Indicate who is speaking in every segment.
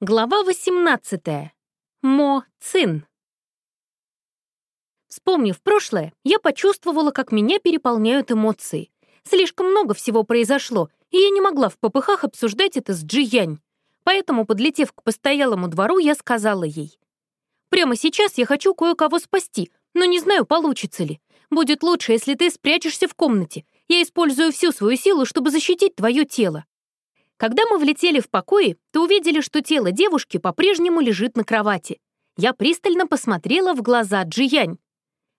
Speaker 1: Глава 18. Мо Цин. Вспомнив прошлое, я почувствовала, как меня переполняют эмоции. Слишком много всего произошло, и я не могла в попыхах обсуждать это с Джи Янь. Поэтому, подлетев к постоялому двору, я сказала ей. «Прямо сейчас я хочу кое-кого спасти, но не знаю, получится ли. Будет лучше, если ты спрячешься в комнате. Я использую всю свою силу, чтобы защитить твое тело». Когда мы влетели в покои, то увидели, что тело девушки по-прежнему лежит на кровати. Я пристально посмотрела в глаза Джиянь.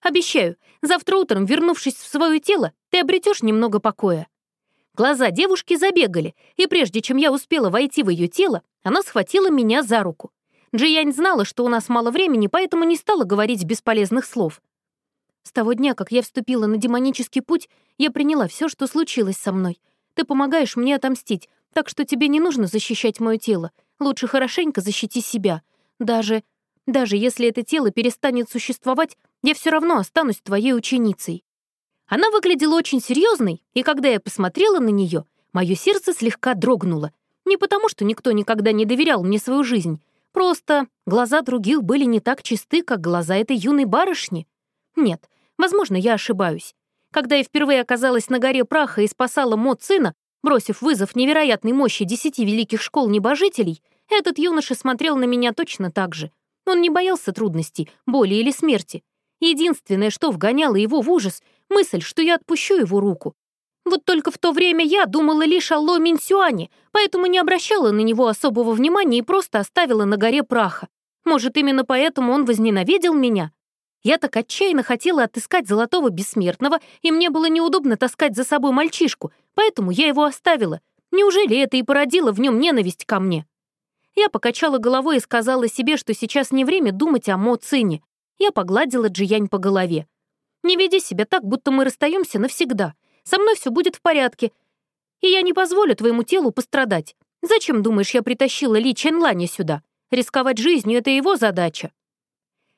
Speaker 1: «Обещаю, завтра утром, вернувшись в свое тело, ты обретешь немного покоя». Глаза девушки забегали, и прежде чем я успела войти в ее тело, она схватила меня за руку. Джиянь знала, что у нас мало времени, поэтому не стала говорить бесполезных слов. С того дня, как я вступила на демонический путь, я приняла все, что случилось со мной. Ты помогаешь мне отомстить, так что тебе не нужно защищать мое тело. Лучше хорошенько защити себя. Даже... даже если это тело перестанет существовать, я все равно останусь твоей ученицей». Она выглядела очень серьезной, и когда я посмотрела на нее, мое сердце слегка дрогнуло. Не потому, что никто никогда не доверял мне свою жизнь. Просто глаза других были не так чисты, как глаза этой юной барышни. Нет, возможно, я ошибаюсь. Когда я впервые оказалась на горе праха и спасала Мо сына, Бросив вызов невероятной мощи десяти великих школ небожителей, этот юноша смотрел на меня точно так же. Он не боялся трудностей, боли или смерти. Единственное, что вгоняло его в ужас, мысль, что я отпущу его руку. Вот только в то время я думала лишь о Ло Минсюане, поэтому не обращала на него особого внимания и просто оставила на горе праха. Может, именно поэтому он возненавидел меня? Я так отчаянно хотела отыскать золотого бессмертного, и мне было неудобно таскать за собой мальчишку, поэтому я его оставила. Неужели это и породило в нем ненависть ко мне? Я покачала головой и сказала себе, что сейчас не время думать о Мо Цине. Я погладила Джиянь по голове. «Не веди себя так, будто мы расстаемся навсегда. Со мной все будет в порядке, и я не позволю твоему телу пострадать. Зачем, думаешь, я притащила Ли Ченланя сюда? Рисковать жизнью — это его задача».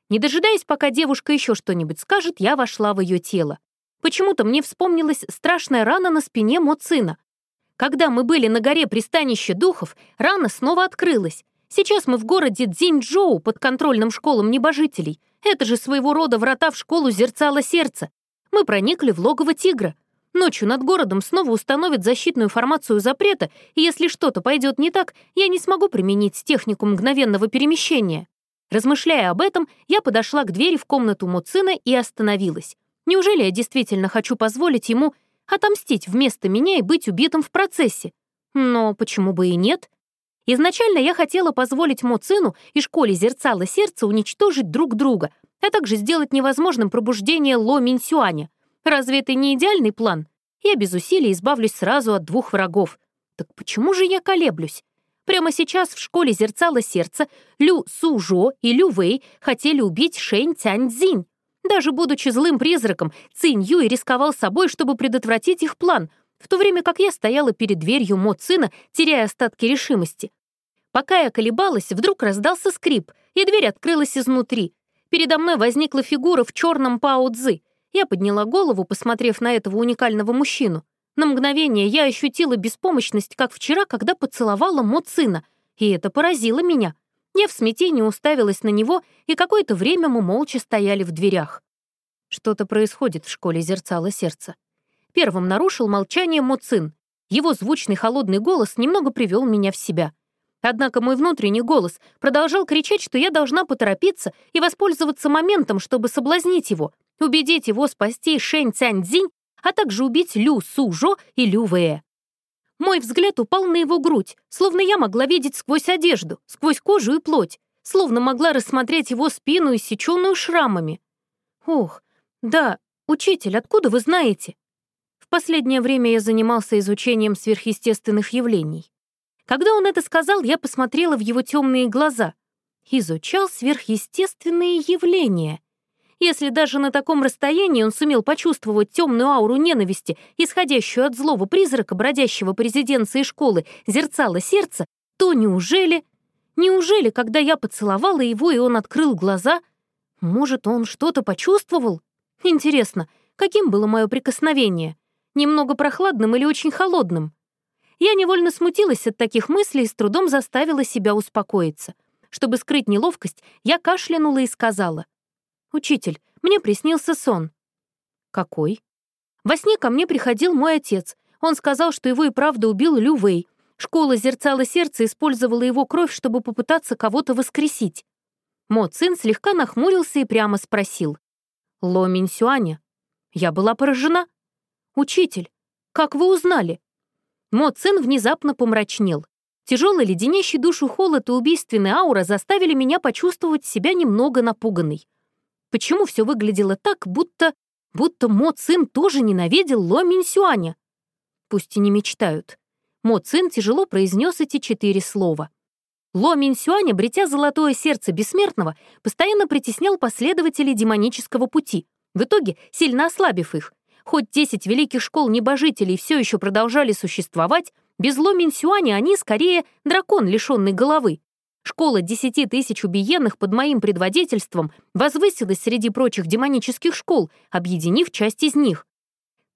Speaker 1: Не дожидаясь, пока девушка еще что-нибудь скажет, я вошла в ее тело. Почему-то мне вспомнилась страшная рана на спине Моцина. Когда мы были на горе пристанища духов, рана снова открылась. Сейчас мы в городе Цзиньчжоу под контрольным школам небожителей. Это же своего рода врата в школу зерцало сердца. Мы проникли в логово тигра. Ночью над городом снова установят защитную формацию запрета, и если что-то пойдет не так, я не смогу применить технику мгновенного перемещения. Размышляя об этом, я подошла к двери в комнату Муцина и остановилась. Неужели я действительно хочу позволить ему отомстить вместо меня и быть убитым в процессе? Но почему бы и нет? Изначально я хотела позволить Моцину и школе зерцала сердца уничтожить друг друга, а также сделать невозможным пробуждение Ло Минсюаня. Разве это не идеальный план? Я без усилий избавлюсь сразу от двух врагов. Так почему же я колеблюсь? Прямо сейчас в школе зерцало сердце Лю Сужо и Лю Вэй хотели убить Шэнь Цзинь. Даже будучи злым призраком, Цинь Юй рисковал собой, чтобы предотвратить их план, в то время как я стояла перед дверью Мо Цина, теряя остатки решимости. Пока я колебалась, вдруг раздался скрип, и дверь открылась изнутри. Передо мной возникла фигура в черном Пао Цзы. Я подняла голову, посмотрев на этого уникального мужчину. На мгновение я ощутила беспомощность, как вчера, когда поцеловала Мо сына, и это поразило меня. Я в смятении уставилась на него, и какое-то время мы молча стояли в дверях. Что-то происходит в школе зерцало сердца. Первым нарушил молчание Моцин. Его звучный холодный голос немного привел меня в себя. Однако мой внутренний голос продолжал кричать, что я должна поторопиться и воспользоваться моментом, чтобы соблазнить его, убедить его спасти Шэнь Цянь-Дзинь а также убить Лю Сужо и Лю Вэя. Мой взгляд упал на его грудь, словно я могла видеть сквозь одежду, сквозь кожу и плоть, словно могла рассмотреть его спину, иссеченную шрамами. Ох, да, учитель, откуда вы знаете? В последнее время я занимался изучением сверхъестественных явлений. Когда он это сказал, я посмотрела в его темные глаза. Изучал сверхъестественные явления — если даже на таком расстоянии он сумел почувствовать темную ауру ненависти, исходящую от злого призрака, бродящего по резиденции школы, зерцало сердца, то неужели... Неужели, когда я поцеловала его, и он открыл глаза, может, он что-то почувствовал? Интересно, каким было мое прикосновение? Немного прохладным или очень холодным? Я невольно смутилась от таких мыслей и с трудом заставила себя успокоиться. Чтобы скрыть неловкость, я кашлянула и сказала. «Учитель, мне приснился сон». «Какой?» Во сне ко мне приходил мой отец. Он сказал, что его и правда убил Лю Вэй. Школа зерцала сердце использовала его кровь, чтобы попытаться кого-то воскресить. Мо Цин слегка нахмурился и прямо спросил. «Ло Минсюаня?» Я была поражена. «Учитель, как вы узнали?» Мо Цин внезапно помрачнел. Тяжелый леденящий душу холод и убийственная аура заставили меня почувствовать себя немного напуганной. Почему все выглядело так, будто... будто Мо Цин тоже ненавидел Ло Минсюаня? Пусть и не мечтают. Мо Цин тяжело произнес эти четыре слова. Ло Минсюань, обретя золотое сердце бессмертного, постоянно притеснял последователей демонического пути, в итоге сильно ослабив их. Хоть десять великих школ небожителей все еще продолжали существовать, без Ло Минсюаня они скорее дракон, лишенный головы. Школа десяти тысяч убиенных под моим предводительством возвысилась среди прочих демонических школ, объединив часть из них.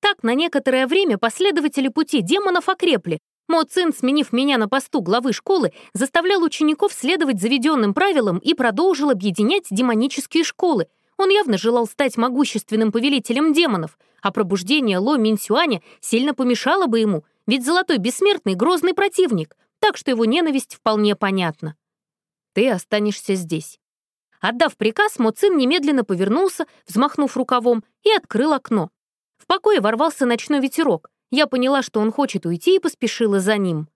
Speaker 1: Так на некоторое время последователи пути демонов окрепли, Мо Цин, сменив меня на посту главы школы, заставлял учеников следовать заведенным правилам и продолжил объединять демонические школы. Он явно желал стать могущественным повелителем демонов, а пробуждение Ло Минсюаня сильно помешало бы ему, ведь Золотой Бессмертный — грозный противник, так что его ненависть вполне понятна. «Ты останешься здесь». Отдав приказ, Мо Цин немедленно повернулся, взмахнув рукавом, и открыл окно. В покое ворвался ночной ветерок. Я поняла, что он хочет уйти, и поспешила за ним.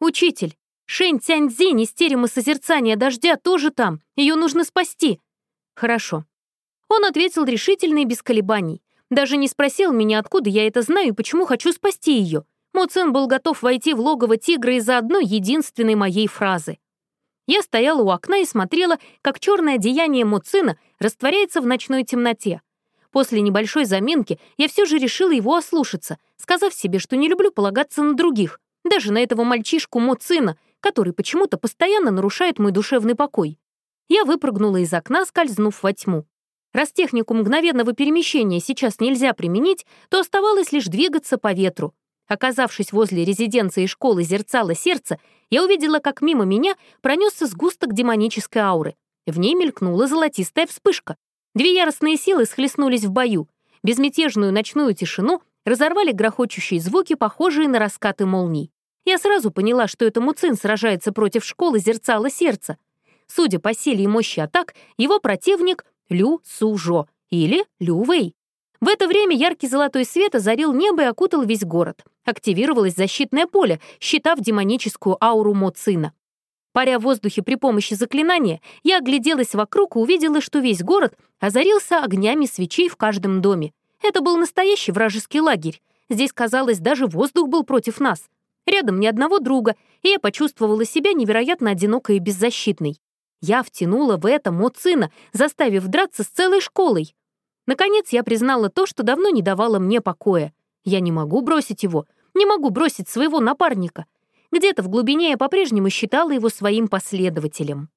Speaker 1: «Учитель, Шэнь Цяньцзинь из терема созерцания дождя тоже там. Ее нужно спасти». «Хорошо». Он ответил решительно и без колебаний. Даже не спросил меня, откуда я это знаю и почему хочу спасти ее. Моцин был готов войти в логово тигра из-за одной единственной моей фразы. Я стояла у окна и смотрела, как черное одеяние Моцина растворяется в ночной темноте. После небольшой заминки я все же решила его ослушаться, сказав себе, что не люблю полагаться на других, даже на этого мальчишку Моцина, который почему-то постоянно нарушает мой душевный покой. Я выпрыгнула из окна, скользнув во тьму. Раз технику мгновенного перемещения сейчас нельзя применить, то оставалось лишь двигаться по ветру. Оказавшись возле резиденции школы зерцала сердца, я увидела, как мимо меня пронесся сгусток демонической ауры. В ней мелькнула золотистая вспышка. Две яростные силы схлестнулись в бою. Безмятежную ночную тишину разорвали грохочущие звуки, похожие на раскаты молний. Я сразу поняла, что это Муцин сражается против школы зерцала сердца. Судя по силе и мощи атак, его противник — Лю Сужо или Лю Вэй. В это время яркий золотой свет озарил небо и окутал весь город. Активировалось защитное поле, считав демоническую ауру Моцина. Паря в воздухе при помощи заклинания, я огляделась вокруг и увидела, что весь город озарился огнями свечей в каждом доме. Это был настоящий вражеский лагерь. Здесь, казалось, даже воздух был против нас. Рядом ни одного друга, и я почувствовала себя невероятно одинокой и беззащитной. Я втянула в это Моцина, заставив драться с целой школой. Наконец я признала то, что давно не давало мне покоя. Я не могу бросить его, не могу бросить своего напарника — где-то в глубине я по-прежнему считала его своим последователем.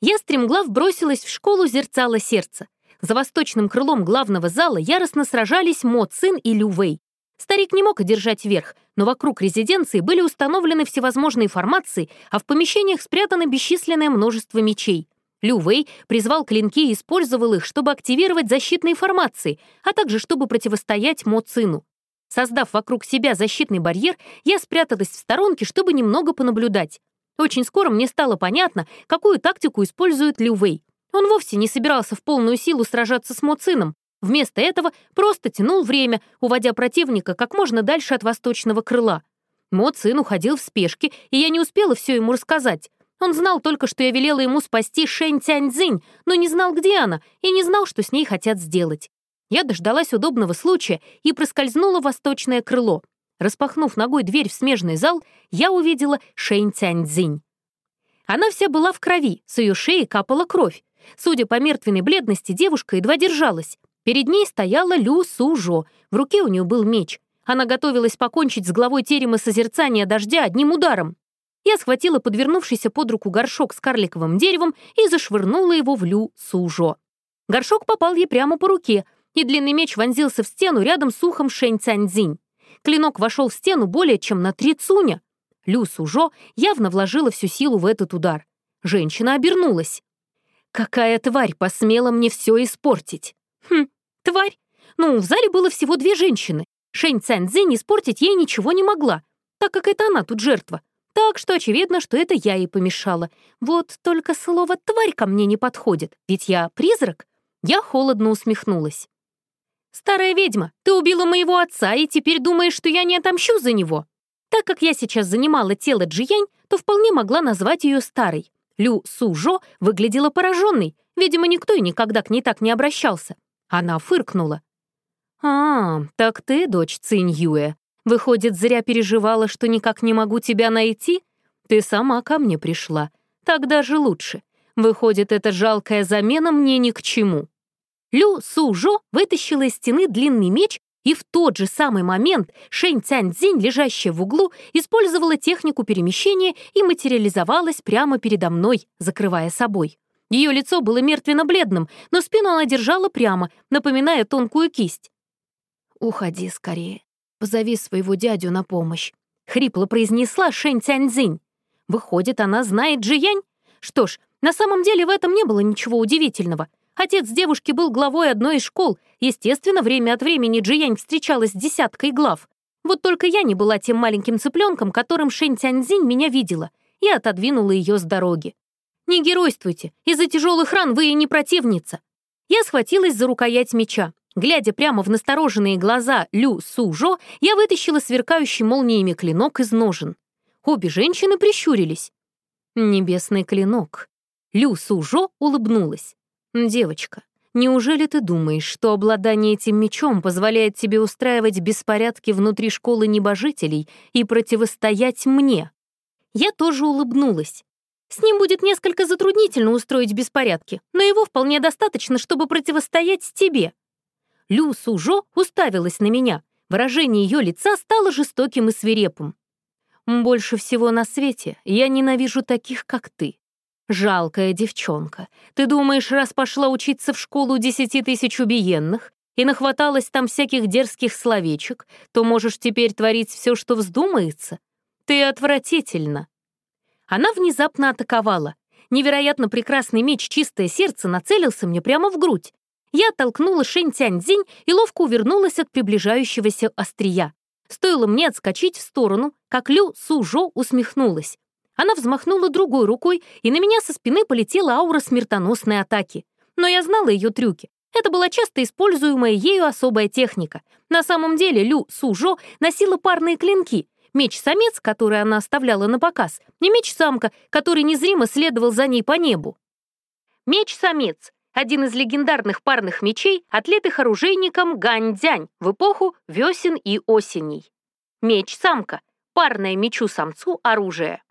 Speaker 1: Я стремглав бросилась в школу зерцала сердца. За восточным крылом главного зала яростно сражались Мо Цин и Лю Вэй. Старик не мог одержать верх, но вокруг резиденции были установлены всевозможные формации, а в помещениях спрятано бесчисленное множество мечей. Лю Вэй призвал клинки и использовал их, чтобы активировать защитные формации, а также чтобы противостоять Мо Цину. Создав вокруг себя защитный барьер, я спряталась в сторонке, чтобы немного понаблюдать. Очень скоро мне стало понятно, какую тактику использует Лю Вэй. Он вовсе не собирался в полную силу сражаться с Моцином. Вместо этого просто тянул время, уводя противника как можно дальше от восточного крыла. Мо Цин уходил в спешке, и я не успела все ему рассказать. Он знал только, что я велела ему спасти Шэнь Тяньцзинь, но не знал, где она, и не знал, что с ней хотят сделать. Я дождалась удобного случая и проскользнула в восточное крыло. Распахнув ногой дверь в смежный зал, я увидела Шэнь Цяньцзинь. Она вся была в крови, с ее шеи капала кровь. Судя по мертвенной бледности, девушка едва держалась. Перед ней стояла Лю Сужо, в руке у нее был меч. Она готовилась покончить с главой терема созерцания дождя одним ударом. Я схватила подвернувшийся под руку горшок с карликовым деревом и зашвырнула его в Лю Сужо. Горшок попал ей прямо по руке, и длинный меч вонзился в стену рядом с ухом Шэнь Цяньцзинь. Клинок вошел в стену более чем на три цуня. Лю Сужо явно вложила всю силу в этот удар. Женщина обернулась. «Какая тварь посмела мне все испортить?» «Хм, тварь. Ну, в зале было всего две женщины. Шэнь Цяньцзинь испортить ей ничего не могла, так как это она тут жертва. Так что очевидно, что это я ей помешала. Вот только слово «тварь» ко мне не подходит, ведь я призрак. Я холодно усмехнулась. «Старая ведьма, ты убила моего отца и теперь думаешь, что я не отомщу за него?» Так как я сейчас занимала тело Джиянь, то вполне могла назвать ее старой. Лю Сужо выглядела пораженной. Видимо, никто и никогда к ней так не обращался. Она фыркнула. «А, так ты дочь Цинь Выходит, зря переживала, что никак не могу тебя найти? Ты сама ко мне пришла. Так даже лучше. Выходит, эта жалкая замена мне ни к чему». Лю Сужо вытащила из стены длинный меч, и в тот же самый момент Шэнь Цяньцзинь, лежащая в углу, использовала технику перемещения и материализовалась прямо передо мной, закрывая собой. Ее лицо было мертвенно-бледным, но спину она держала прямо, напоминая тонкую кисть. «Уходи скорее. Позови своего дядю на помощь», — хрипло произнесла Шэнь Цяньцзинь. «Выходит, она знает Джиянь? Что ж, на самом деле в этом не было ничего удивительного. Отец девушки был главой одной из школ. Естественно, время от времени Джиянь встречалась с десяткой глав. Вот только я не была тем маленьким цыпленком, которым Шэнь Цяньцзинь меня видела, и отодвинула ее с дороги. «Не геройствуйте, из-за тяжелых ран вы и не противница». Я схватилась за рукоять меча. Глядя прямо в настороженные глаза Лю Сужо, я вытащила сверкающий молниями клинок из ножен. Обе женщины прищурились. «Небесный клинок». Лю Сужо улыбнулась. «Девочка, неужели ты думаешь, что обладание этим мечом позволяет тебе устраивать беспорядки внутри школы небожителей и противостоять мне?» Я тоже улыбнулась. С ним будет несколько затруднительно устроить беспорядки, но его вполне достаточно, чтобы противостоять тебе. Лю Сужо уставилась на меня. Выражение ее лица стало жестоким и свирепым. «Больше всего на свете я ненавижу таких, как ты. Жалкая девчонка. Ты думаешь, раз пошла учиться в школу десяти тысяч убиенных и нахваталась там всяких дерзких словечек, то можешь теперь творить все, что вздумается? Ты отвратительно. Она внезапно атаковала. Невероятно прекрасный меч «Чистое сердце» нацелился мне прямо в грудь. Я оттолкнула Шэнь Тяньцзинь и ловко увернулась от приближающегося острия. Стоило мне отскочить в сторону, как Лю Сужо усмехнулась. Она взмахнула другой рукой, и на меня со спины полетела аура смертоносной атаки. Но я знала ее трюки. Это была часто используемая ею особая техника. На самом деле Лю Сужо носила парные клинки, Меч-самец, который она оставляла на показ, и меч-самка, который незримо следовал за ней по небу. Меч-самец — один из легендарных парных мечей, отлитых оружейником Гань-Дзянь в эпоху весен и осеней. Меч-самка — парное мечу-самцу оружие.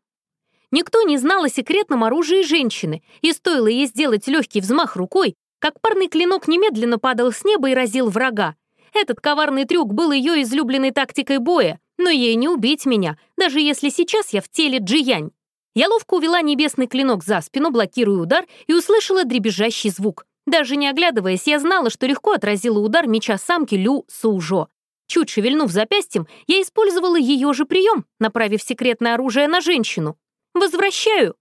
Speaker 1: Никто не знал о секретном оружии женщины, и стоило ей сделать легкий взмах рукой, как парный клинок немедленно падал с неба и разил врага. Этот коварный трюк был ее излюбленной тактикой боя, но ей не убить меня, даже если сейчас я в теле Джиянь. Я ловко увела небесный клинок за спину, блокируя удар, и услышала дребезжащий звук. Даже не оглядываясь, я знала, что легко отразила удар меча самки Лю Сужо. Чуть шевельнув запястьем, я использовала ее же прием, направив секретное оружие на женщину. «Возвращаю!»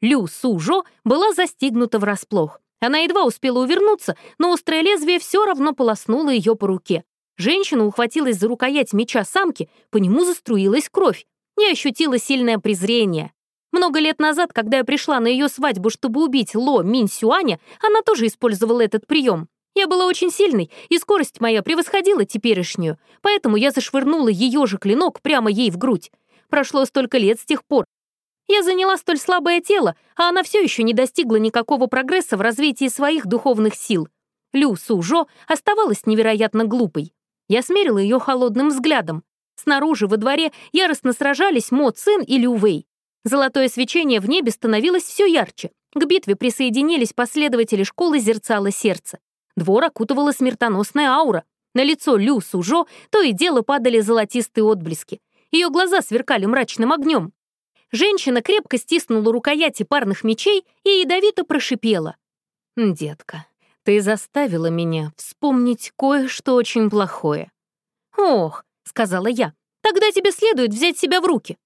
Speaker 1: Лю Сужо была застигнута врасплох. Она едва успела увернуться, но острое лезвие все равно полоснуло ее по руке. Женщина ухватилась за рукоять меча самки, по нему заструилась кровь. Я ощутила сильное презрение. Много лет назад, когда я пришла на ее свадьбу, чтобы убить Ло Мин Сюаня, она тоже использовала этот прием. Я была очень сильной, и скорость моя превосходила теперешнюю, поэтому я зашвырнула ее же клинок прямо ей в грудь. Прошло столько лет с тех пор. Я заняла столь слабое тело, а она все еще не достигла никакого прогресса в развитии своих духовных сил. Лю Сужо оставалась невероятно глупой. Я смерила ее холодным взглядом. Снаружи, во дворе, яростно сражались Мо Цин и Лю Вэй. Золотое свечение в небе становилось все ярче. К битве присоединились последователи школы Зерцала Сердца. Двор окутывала смертоносная аура. На лицо Лю Сужо то и дело падали золотистые отблески. Ее глаза сверкали мрачным огнем. Женщина крепко стиснула рукояти парных мечей и ядовито прошипела. «Детка, ты заставила меня вспомнить кое-что очень плохое. Ох, сказала я. «Тогда тебе следует взять себя в руки».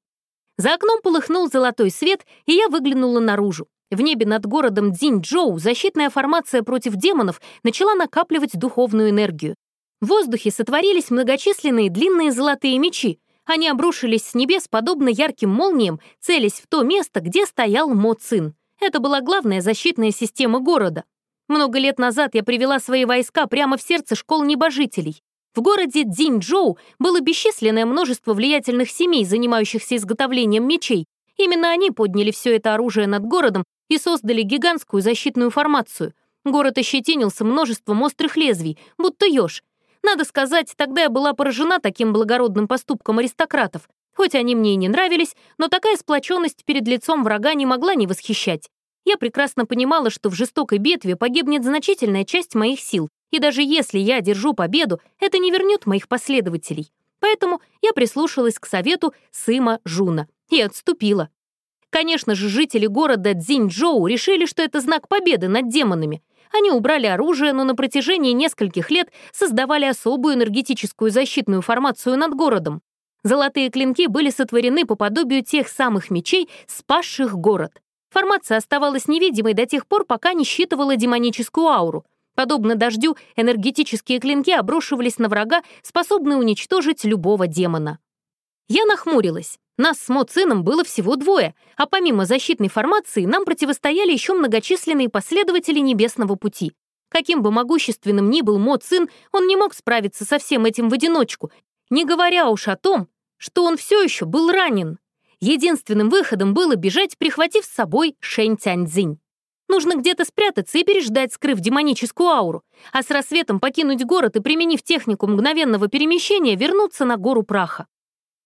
Speaker 1: За окном полыхнул золотой свет, и я выглянула наружу. В небе над городом Дзинь-Джоу защитная формация против демонов начала накапливать духовную энергию. В воздухе сотворились многочисленные длинные золотые мечи. Они обрушились с небес, подобно ярким молниям, целясь в то место, где стоял Мо Цин. Это была главная защитная система города. Много лет назад я привела свои войска прямо в сердце школ небожителей. В городе Дзинь-Джоу было бесчисленное множество влиятельных семей, занимающихся изготовлением мечей. Именно они подняли все это оружие над городом и создали гигантскую защитную формацию. Город ощетинился множеством острых лезвий, будто еж. Надо сказать, тогда я была поражена таким благородным поступком аристократов. Хоть они мне и не нравились, но такая сплоченность перед лицом врага не могла не восхищать. Я прекрасно понимала, что в жестокой битве погибнет значительная часть моих сил, и даже если я держу победу, это не вернет моих последователей. Поэтому я прислушалась к совету Сыма Жуна и отступила. Конечно же, жители города Цзиньчжоу решили, что это знак победы над демонами. Они убрали оружие, но на протяжении нескольких лет создавали особую энергетическую защитную формацию над городом. Золотые клинки были сотворены по подобию тех самых мечей, спасших город. Формация оставалась невидимой до тех пор, пока не считывала демоническую ауру. Подобно дождю, энергетические клинки обрушивались на врага, способные уничтожить любого демона. Я нахмурилась. Нас с Мо Цином было всего двое, а помимо защитной формации нам противостояли еще многочисленные последователи Небесного Пути. Каким бы могущественным ни был Мо Цин, он не мог справиться со всем этим в одиночку, не говоря уж о том, что он все еще был ранен. Единственным выходом было бежать, прихватив с собой Шэнь Цяньцзинь. Нужно где-то спрятаться и переждать, скрыв демоническую ауру, а с рассветом покинуть город и, применив технику мгновенного перемещения, вернуться на гору праха.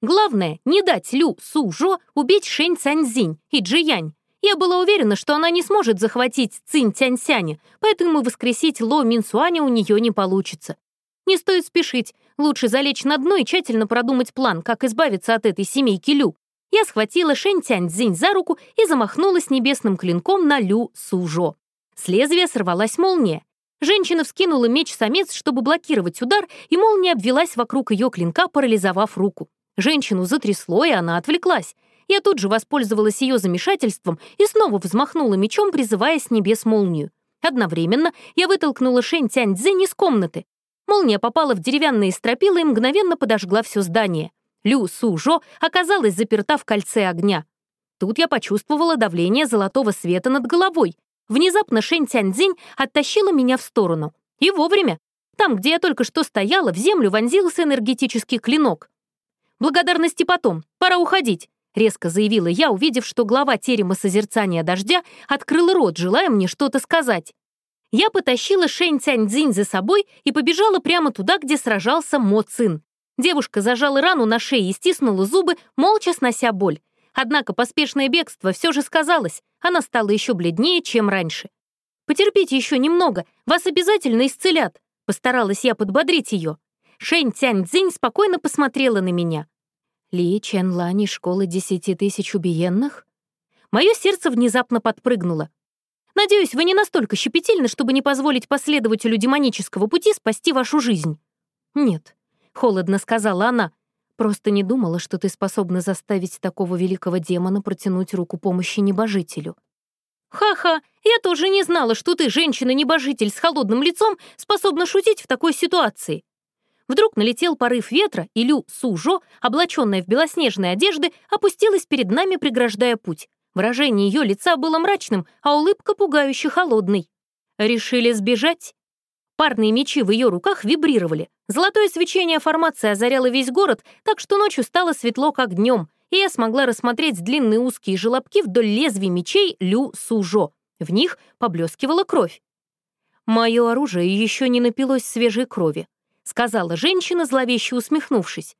Speaker 1: Главное, не дать Лю Су Жо убить Шэнь Цяньзинь и Джи Янь. Я была уверена, что она не сможет захватить Цинь Тяньсяня, поэтому воскресить Ло Минсуаня у нее не получится. Не стоит спешить, лучше залечь на дно и тщательно продумать план, как избавиться от этой семейки Лю. Я схватила Шэнь Тяньцзинь за руку и замахнулась небесным клинком на Лю Сужо. С лезвия сорвалась молния. Женщина вскинула меч-самец, чтобы блокировать удар, и молния обвелась вокруг ее клинка, парализовав руку. Женщину затрясло, и она отвлеклась. Я тут же воспользовалась ее замешательством и снова взмахнула мечом, призывая с небес молнию. Одновременно я вытолкнула Шэнь Тяньцзинь из комнаты. Молния попала в деревянные стропила и мгновенно подожгла все здание. Лю Су Жо оказалась заперта в кольце огня. Тут я почувствовала давление золотого света над головой. Внезапно Шэнь Тяньцзинь оттащила меня в сторону. И вовремя. Там, где я только что стояла, в землю вонзился энергетический клинок. «Благодарности потом. Пора уходить», — резко заявила я, увидев, что глава терема созерцания дождя открыл рот, желая мне что-то сказать. Я потащила Шэнь Цяньцзинь за собой и побежала прямо туда, где сражался Мо Цин. Девушка зажала рану на шее и стиснула зубы, молча снося боль. Однако поспешное бегство все же сказалось, она стала еще бледнее, чем раньше. «Потерпите еще немного, вас обязательно исцелят», — постаралась я подбодрить ее. Шэнь Цянь Цзинь спокойно посмотрела на меня. «Ли Чен Лани школы десяти тысяч убиенных?» Мое сердце внезапно подпрыгнуло. «Надеюсь, вы не настолько щепетильны, чтобы не позволить последователю демонического пути спасти вашу жизнь». «Нет», — холодно сказала она, «просто не думала, что ты способна заставить такого великого демона протянуть руку помощи небожителю». «Ха-ха, я тоже не знала, что ты, женщина-небожитель с холодным лицом, способна шутить в такой ситуации. Вдруг налетел порыв ветра, и Лю Сужо, облаченная в белоснежные одежды, опустилась перед нами, преграждая путь. Выражение ее лица было мрачным, а улыбка пугающе холодной. Решили сбежать? Парные мечи в ее руках вибрировали. Золотое свечение формации озаряло весь город, так что ночью стало светло, как днем, и я смогла рассмотреть длинные узкие желобки вдоль лезвий мечей Лю Сужо. В них поблескивала кровь. Мое оружие еще не напилось свежей крови. — сказала женщина, зловеще усмехнувшись.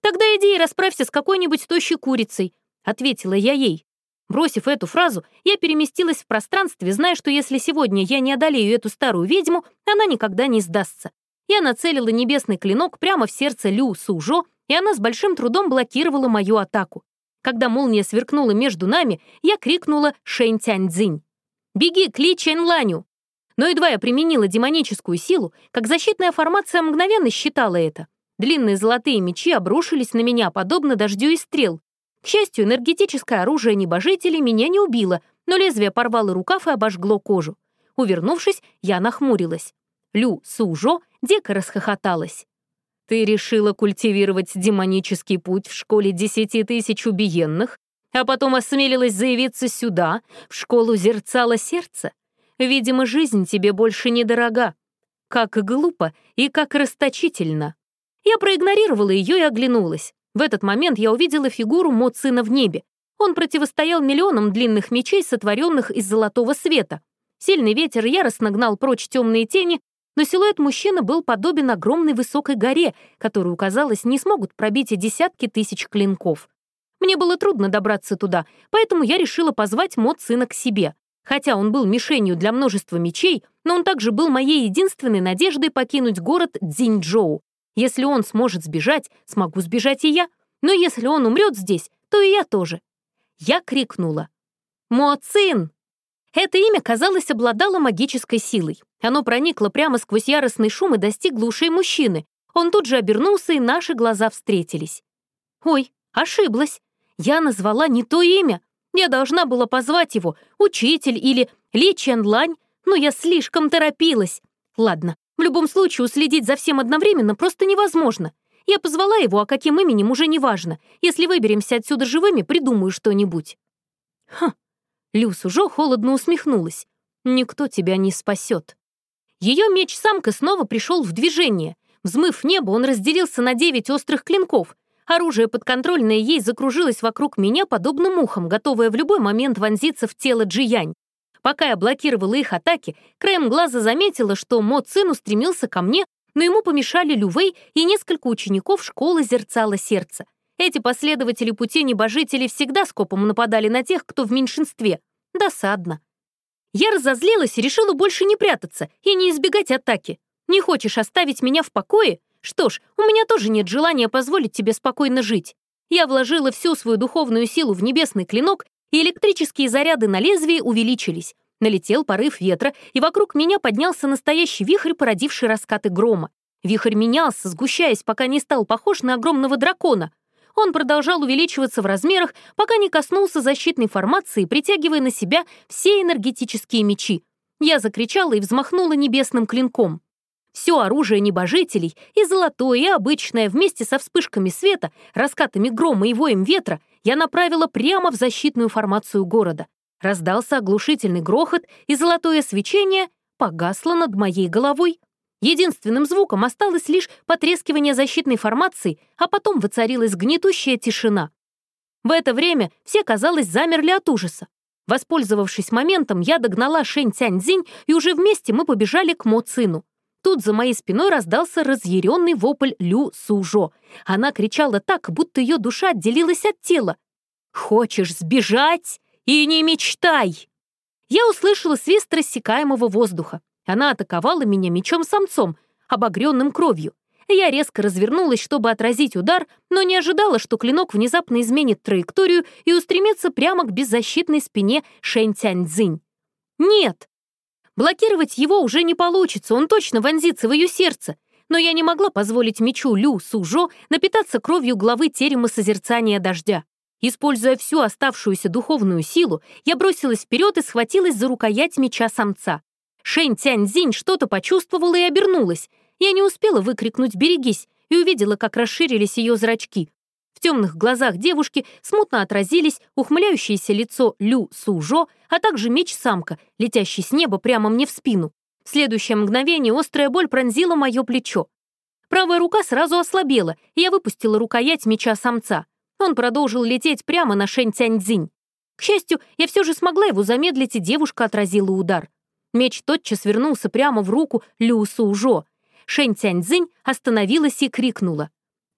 Speaker 1: «Тогда иди и расправься с какой-нибудь тощей курицей», — ответила я ей. Бросив эту фразу, я переместилась в пространстве, зная, что если сегодня я не одолею эту старую ведьму, она никогда не сдастся. Я нацелила небесный клинок прямо в сердце Лю Сужо, и она с большим трудом блокировала мою атаку. Когда молния сверкнула между нами, я крикнула «Шэнь Тянь Цзинь». «Беги к Ли Чэнь Ланю!» Но едва я применила демоническую силу, как защитная формация мгновенно считала это. Длинные золотые мечи обрушились на меня, подобно дождю из стрел. К счастью, энергетическое оружие небожителей меня не убило, но лезвие порвало рукав и обожгло кожу. Увернувшись, я нахмурилась. Лю Сужо дико расхохоталась. «Ты решила культивировать демонический путь в школе десяти тысяч убиенных, а потом осмелилась заявиться сюда, в школу зерцала сердца? Видимо, жизнь тебе больше недорога. Как глупо и как расточительно». Я проигнорировала ее и оглянулась. В этот момент я увидела фигуру Моцина в небе. Он противостоял миллионам длинных мечей, сотворенных из золотого света. Сильный ветер яростно гнал прочь темные тени, но силуэт мужчины был подобен огромной высокой горе, которую, казалось, не смогут пробить и десятки тысяч клинков. Мне было трудно добраться туда, поэтому я решила позвать Мот сына к себе. Хотя он был мишенью для множества мечей, но он также был моей единственной надеждой покинуть город Цзиньчжоу. Если он сможет сбежать, смогу сбежать и я. Но если он умрет здесь, то и я тоже. Я крикнула. «Моцин!» Это имя, казалось, обладало магической силой. Оно проникло прямо сквозь яростный шум и достигло ушей мужчины. Он тут же обернулся, и наши глаза встретились. «Ой, ошиблась. Я назвала не то имя. Я должна была позвать его, учитель или Ли Чен Лань, но я слишком торопилась. Ладно, в любом случае, уследить за всем одновременно просто невозможно. Я позвала его, а каким именем уже не важно. Если выберемся отсюда живыми, придумаю что-нибудь. Хм. Люс уже холодно усмехнулась. Никто тебя не спасет. Ее меч-самка снова пришел в движение. Взмыв небо, он разделился на девять острых клинков. Оружие, подконтрольное ей, закружилось вокруг меня, подобно мухам, готовое в любой момент вонзиться в тело Джиянь. Пока я блокировала их атаки, краем глаза заметила, что Мо Цин устремился ко мне, но ему помешали Лювей и несколько учеников школы зерцала сердца. Эти последователи пути небожителей всегда скопом нападали на тех, кто в меньшинстве. Досадно. Я разозлилась и решила больше не прятаться и не избегать атаки. Не хочешь оставить меня в покое? Что ж, у меня тоже нет желания позволить тебе спокойно жить. Я вложила всю свою духовную силу в небесный клинок и электрические заряды на лезвии увеличились. Налетел порыв ветра, и вокруг меня поднялся настоящий вихрь, породивший раскаты грома. Вихрь менялся, сгущаясь, пока не стал похож на огромного дракона. Он продолжал увеличиваться в размерах, пока не коснулся защитной формации, притягивая на себя все энергетические мечи. Я закричала и взмахнула небесным клинком. Все оружие небожителей, и золотое, и обычное, вместе со вспышками света, раскатами грома и воем ветра, я направила прямо в защитную формацию города. Раздался оглушительный грохот, и золотое свечение погасло над моей головой. Единственным звуком осталось лишь потрескивание защитной формации, а потом воцарилась гнетущая тишина. В это время все, казалось, замерли от ужаса. Воспользовавшись моментом, я догнала Шэнь Цяньцзинь, и уже вместе мы побежали к Мо Цину. Тут за моей спиной раздался разъяренный вопль Лю Сужо. Она кричала так, будто ее душа отделилась от тела. «Хочешь сбежать? И не мечтай!» Я услышала свист рассекаемого воздуха. Она атаковала меня мечом-самцом, обогренным кровью. Я резко развернулась, чтобы отразить удар, но не ожидала, что клинок внезапно изменит траекторию и устремится прямо к беззащитной спине Шэнь Цянь-Цзинь. Нет, Блокировать его уже не получится, он точно вонзится в ее сердце. Но я не могла позволить мечу Лю Сужо напитаться кровью главы терема созерцания дождя. Используя всю оставшуюся духовную силу, я бросилась вперед и схватилась за рукоять меча самца. Шэнь Тяньзинь что-то почувствовала и обернулась. Я не успела выкрикнуть «берегись» и увидела, как расширились ее зрачки. В темных глазах девушки смутно отразились ухмыляющееся лицо Лю Сужо, а также меч-самка, летящий с неба прямо мне в спину. В следующее мгновение острая боль пронзила мое плечо. Правая рука сразу ослабела, и я выпустила рукоять меча самца. Он продолжил лететь прямо на Шэнь Цяньцзинь. К счастью, я все же смогла его замедлить, и девушка отразила удар. Меч тотчас вернулся прямо в руку Лю Сужо. Шэнь Цяньцзинь остановилась и крикнула.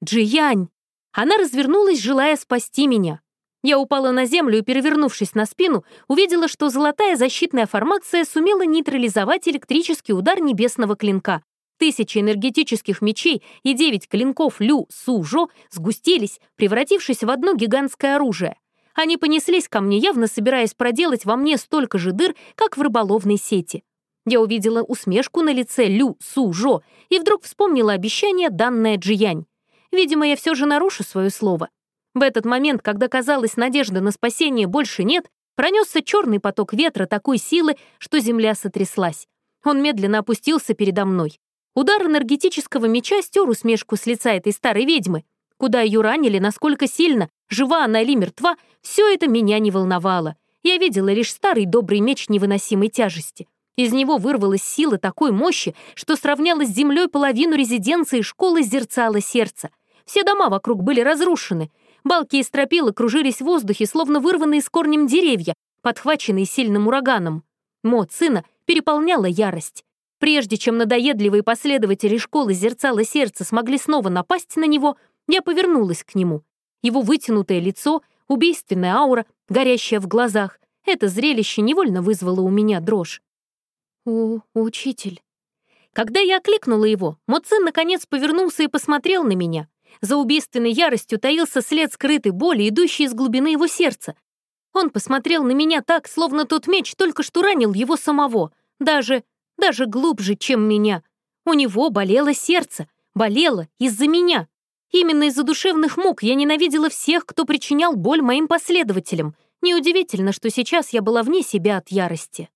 Speaker 1: «Джиянь!» Она развернулась, желая спасти меня. Я упала на землю и, перевернувшись на спину, увидела, что золотая защитная формация сумела нейтрализовать электрический удар небесного клинка. Тысячи энергетических мечей и девять клинков Лю Сужо сгустились, превратившись в одно гигантское оружие. Они понеслись ко мне, явно собираясь проделать во мне столько же дыр, как в рыболовной сети. Я увидела усмешку на лице Лю Сужо и вдруг вспомнила обещание, данное Джиянь. Видимо, я все же нарушу свое слово. В этот момент, когда казалось, надежды на спасение больше нет, пронесся черный поток ветра такой силы, что земля сотряслась. Он медленно опустился передо мной. Удар энергетического меча стер усмешку с лица этой старой ведьмы. Куда ее ранили, насколько сильно, жива она или мертва, все это меня не волновало. Я видела лишь старый добрый меч невыносимой тяжести. Из него вырвалась сила такой мощи, что сравняла с землей половину резиденции школы зерцало сердце. Все дома вокруг были разрушены. Балки и стропилы кружились в воздухе, словно вырванные с корнем деревья, подхваченные сильным ураганом. Мот сына переполняла ярость. Прежде чем надоедливые последователи школы зерцало сердце смогли снова напасть на него, я повернулась к нему. Его вытянутое лицо, убийственная аура, горящая в глазах. Это зрелище невольно вызвало у меня дрожь. «О, учитель». Когда я окликнула его, Моцин наконец повернулся и посмотрел на меня. За убийственной яростью таился след скрытой боли, идущий из глубины его сердца. Он посмотрел на меня так, словно тот меч только что ранил его самого, даже, даже глубже, чем меня. У него болело сердце, болело из-за меня. Именно из-за душевных мук я ненавидела всех, кто причинял боль моим последователям. Неудивительно, что сейчас я была вне себя от ярости.